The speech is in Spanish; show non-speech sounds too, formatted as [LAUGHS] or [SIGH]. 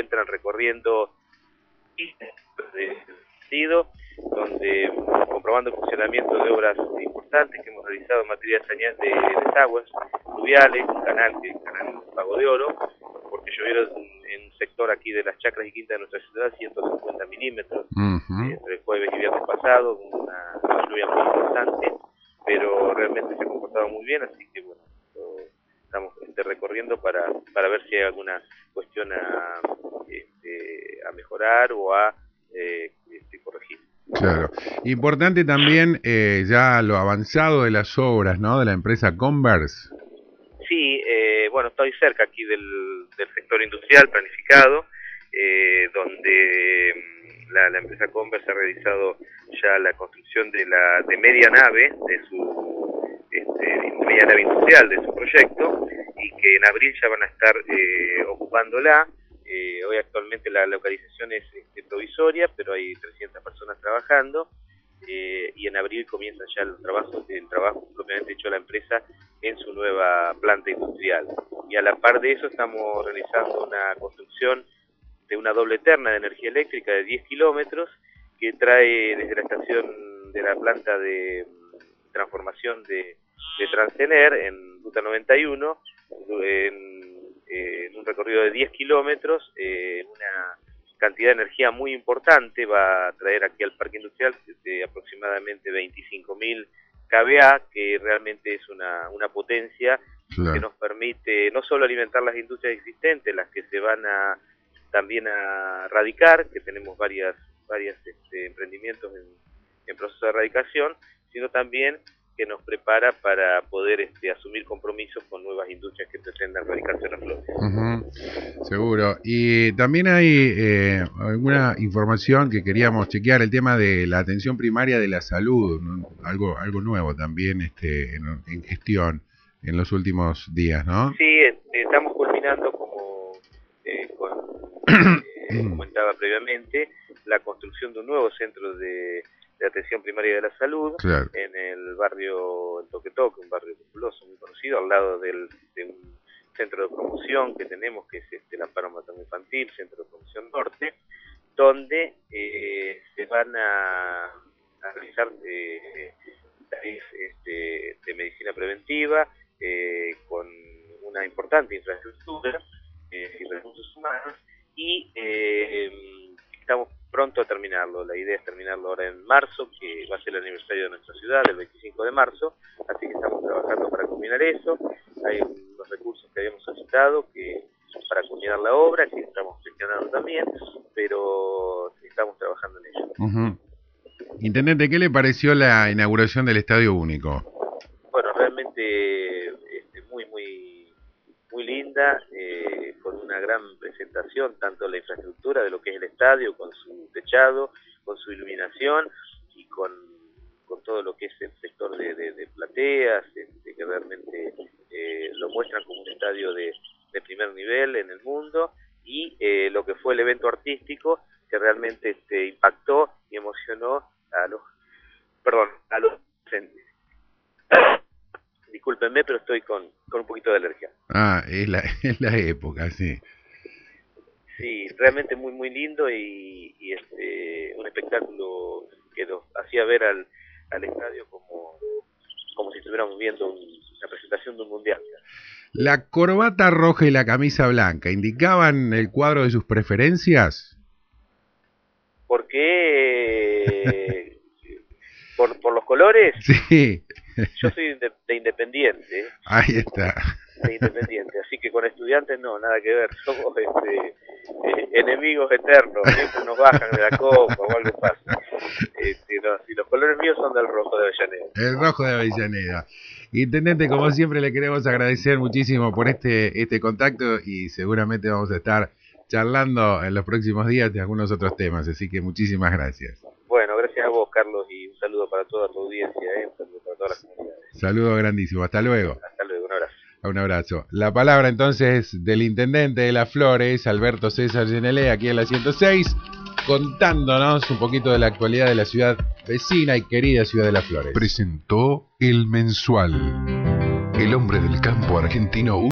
encuentran recorriendo donde comprobando el funcionamiento de obras importantes que hemos realizado en materia de, de desagües fluviales, canal, canal Pago de Oro, porque llovieron en un sector aquí de las chacras y quintas de nuestra ciudad 150 milímetros entre jueves y viernes pasado, una lluvia muy importante, pero realmente se ha comportado muy bien, así que bueno, estamos este, recorriendo para, para ver si hay alguna cuestión a, a mejorar o a eh, este, corregir. Claro. Importante también eh, ya lo avanzado de las obras, ¿no? De la empresa Converse. Sí, eh, bueno, estoy cerca aquí del, sector industrial planificado, donde mm, la, empresa Converse ha realizado ya la construcción de la de media nave de su este, media nave industrial de su proyecto y que en abril ya van a estar ocupándola eh, hoy actualmente la localización es este, provisoria, pero hay 300 personas trabajando eh, y en abril comienzan ya los trabajos, el trabajo propiamente hecho la empresa en su nueva planta industrial. Y a la par de eso estamos realizando una construcción de una doble terna de energía eléctrica de 10 kilómetros que trae desde la estación de la planta de mm, transformación de, de Transener en Ruta 91 en eh, en un recorrido de 10 kilómetros, eh, una cantidad de energía muy importante, va a traer aquí al parque industrial de aproximadamente 25.000 kVA, que realmente es una, una potencia que nos permite no solo alimentar las industrias existentes, las que se van a también a radicar, que tenemos varias, varias este, emprendimientos en, en proceso de erradicación, sino también que nos prepara para poder este, asumir compromisos con nuevas industrias que pretendan radicarse en las flores. Seguro. Y también hay eh, alguna información que queríamos chequear, el tema de la atención primaria de la salud, algo algo nuevo también este, en, gestión en los últimos días, ¿no? Sí, este, estamos culminando como, eh, [CLEARS THROAT] eh, comentaba previamente, la construcción de un nuevo centro de de atención primaria de la salud en el barrio El Toque Toque, un barrio populoso muy conocido, al lado del, de un centro de promoción que tenemos, que es este, el Amparo Materno Infantil, Centro de Promoción Norte, donde eh, se van a, realizar eh, este, de medicina preventiva eh, con una importante infraestructura eh, y recursos humanos y estamos pronto a terminarlo. La idea es terminarlo ahora en marzo, que va a ser el aniversario de nuestra ciudad, el 25 de marzo, así que estamos trabajando para culminar eso. Hay unos recursos que habíamos solicitado que para culminar la obra, que estamos gestionando también, pero estamos trabajando en ello. Intendente, ¿qué le pareció la inauguración del Estadio Único? Bueno, realmente este, muy, muy, muy linda. Gran presentación, tanto la infraestructura de lo que es el estadio, con su techado, con su iluminación y con, con todo lo que es el sector de, de, plateas, este, que realmente eh, lo muestran como un estadio de, de, primer nivel en el mundo, y eh, lo que fue el evento artístico, que realmente este, impactó y emocionó a los, perdón, a los discúlpenme, pero estoy con, con un poquito de alergia. Ah, es la, [LAUGHS] es la época, sí. Sí, realmente muy, muy lindo y, este, un espectáculo que nos hacía ver al, al estadio como, como si estuviéramos viendo una presentación de un mundial. ¿La corbata roja y la camisa blanca indicaban el cuadro de sus preferencias? Porque por, por los colores. Sí. Yo soy de, Independiente. Ahí está. De Independiente, así que con estudiantes no, nada que ver. Somos este, eh, enemigos eternos, siempre nos bajan de la copa o algo pasa. Este, y los colores míos son del rojo de Avellaneda. El rojo de Avellaneda. Intendente, como siempre le queremos agradecer muchísimo por este, este contacto y seguramente vamos a estar charlando en los próximos días de algunos otros temas, así que muchísimas gracias. Bueno, gracias a vos, Carlos, y un saludo para toda tu audiencia, ¿eh? un saludo para todas las comunidades. Saludo grandísimo, hasta luego. Hasta luego, un abrazo. Un abrazo. La palabra entonces del intendente de las Flores, Alberto César Genelé, aquí en la 106, contándonos un poquito de la actualidad de la ciudad vecina y querida ciudad de las Flores. Presentó El Mensual, el hombre del campo argentino